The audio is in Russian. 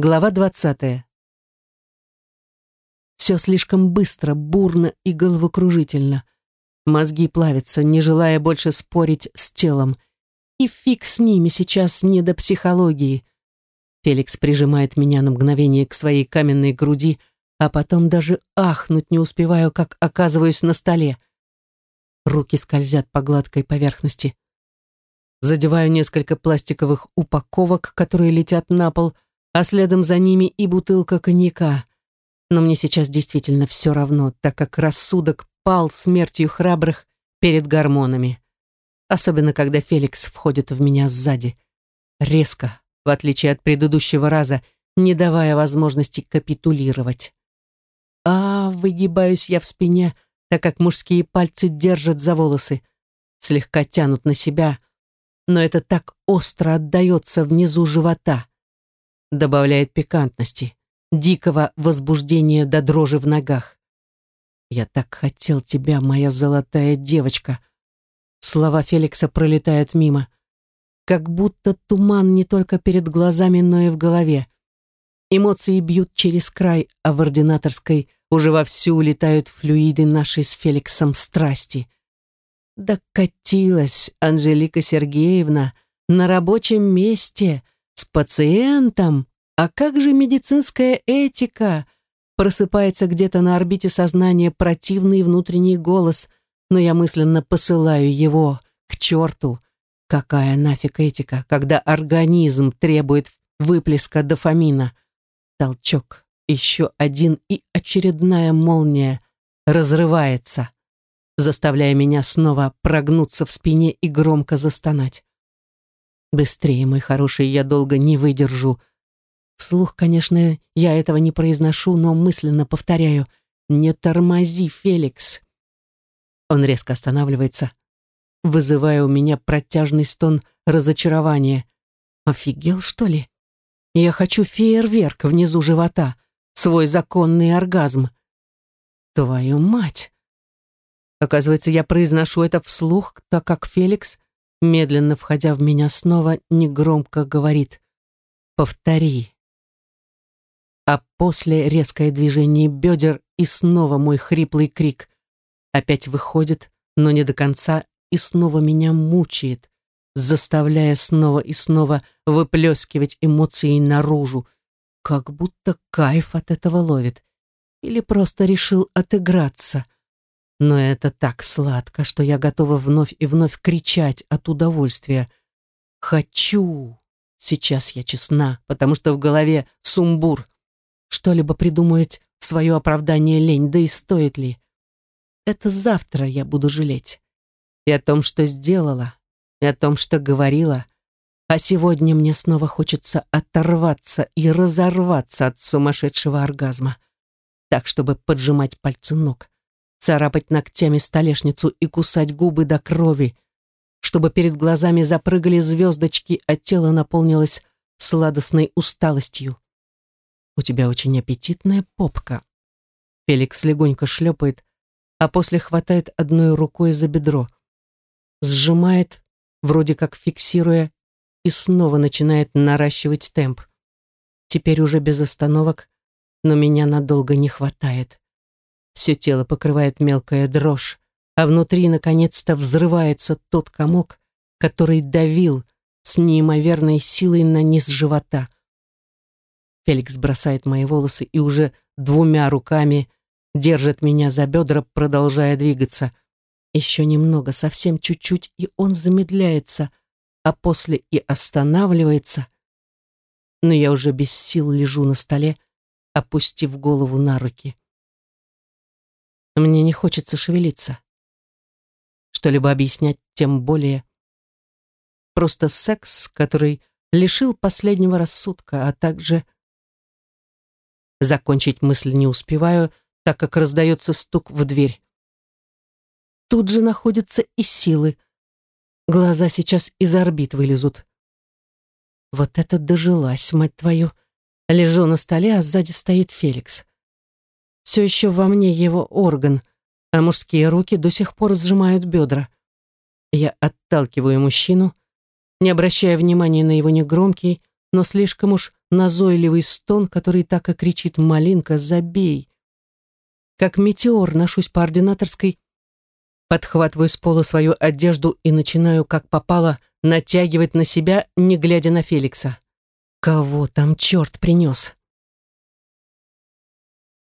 Глава двадцатая. Все слишком быстро, бурно и головокружительно. Мозги плавятся, не желая больше спорить с телом. И фиг с ними, сейчас не до психологии. Феликс прижимает меня на мгновение к своей каменной груди, а потом даже ахнуть не успеваю, как оказываюсь на столе. Руки скользят по гладкой поверхности. Задеваю несколько пластиковых упаковок, которые летят на пол, а следом за ними и бутылка коньяка. Но мне сейчас действительно все равно, так как рассудок пал смертью храбрых перед гормонами. Особенно, когда Феликс входит в меня сзади. Резко, в отличие от предыдущего раза, не давая возможности капитулировать. А, выгибаюсь я в спине, так как мужские пальцы держат за волосы, слегка тянут на себя, но это так остро отдается внизу живота добавляет пикантности, дикого возбуждения до дрожи в ногах. «Я так хотел тебя, моя золотая девочка!» Слова Феликса пролетают мимо. Как будто туман не только перед глазами, но и в голове. Эмоции бьют через край, а в ординаторской уже вовсю улетают флюиды нашей с Феликсом страсти. Докатилась Анжелика Сергеевна на рабочем месте — с пациентом? А как же медицинская этика? Просыпается где-то на орбите сознания противный внутренний голос, но я мысленно посылаю его к черту. Какая нафиг этика, когда организм требует выплеска дофамина? Толчок, еще один и очередная молния разрывается, заставляя меня снова прогнуться в спине и громко застонать. Быстрее, мой хороший, я долго не выдержу. Вслух, конечно, я этого не произношу, но мысленно повторяю. Не тормози, Феликс. Он резко останавливается, вызывая у меня протяжный стон разочарования. Офигел, что ли? Я хочу фейерверк внизу живота, свой законный оргазм. Твою мать! Оказывается, я произношу это вслух, так как Феликс медленно входя в меня снова, негромко говорит «Повтори». А после резкое движение бедер и снова мой хриплый крик. Опять выходит, но не до конца, и снова меня мучает, заставляя снова и снова выплескивать эмоции наружу, как будто кайф от этого ловит. Или просто решил отыграться — но это так сладко, что я готова вновь и вновь кричать от удовольствия. Хочу. Сейчас я честна, потому что в голове сумбур. Что-либо придумать свое оправдание лень, да и стоит ли. Это завтра я буду жалеть. И о том, что сделала, и о том, что говорила. А сегодня мне снова хочется оторваться и разорваться от сумасшедшего оргазма. Так, чтобы поджимать пальцы ног царапать ногтями столешницу и кусать губы до крови, чтобы перед глазами запрыгали звездочки, а тело наполнилось сладостной усталостью. «У тебя очень аппетитная попка». Феликс легонько шлепает, а после хватает одной рукой за бедро. Сжимает, вроде как фиксируя, и снова начинает наращивать темп. Теперь уже без остановок, но меня надолго не хватает. Все тело покрывает мелкая дрожь, а внутри наконец-то взрывается тот комок, который давил с неимоверной силой на низ живота. Феликс бросает мои волосы и уже двумя руками держит меня за бедра, продолжая двигаться. Еще немного, совсем чуть-чуть, и он замедляется, а после и останавливается. Но я уже без сил лежу на столе, опустив голову на руки. Мне не хочется шевелиться. Что-либо объяснять тем более. Просто секс, который лишил последнего рассудка, а также... Закончить мысль не успеваю, так как раздается стук в дверь. Тут же находятся и силы. Глаза сейчас из орбит вылезут. Вот это дожилась, мать твою. Лежу на столе, а сзади стоит Феликс все еще во мне его орган, а мужские руки до сих пор сжимают бедра. Я отталкиваю мужчину, не обращая внимания на его негромкий, но слишком уж назойливый стон, который так и кричит «Малинка, забей!». Как метеор ношусь по ординаторской, подхватываю с пола свою одежду и начинаю, как попало, натягивать на себя, не глядя на Феликса. Кого там черт принес?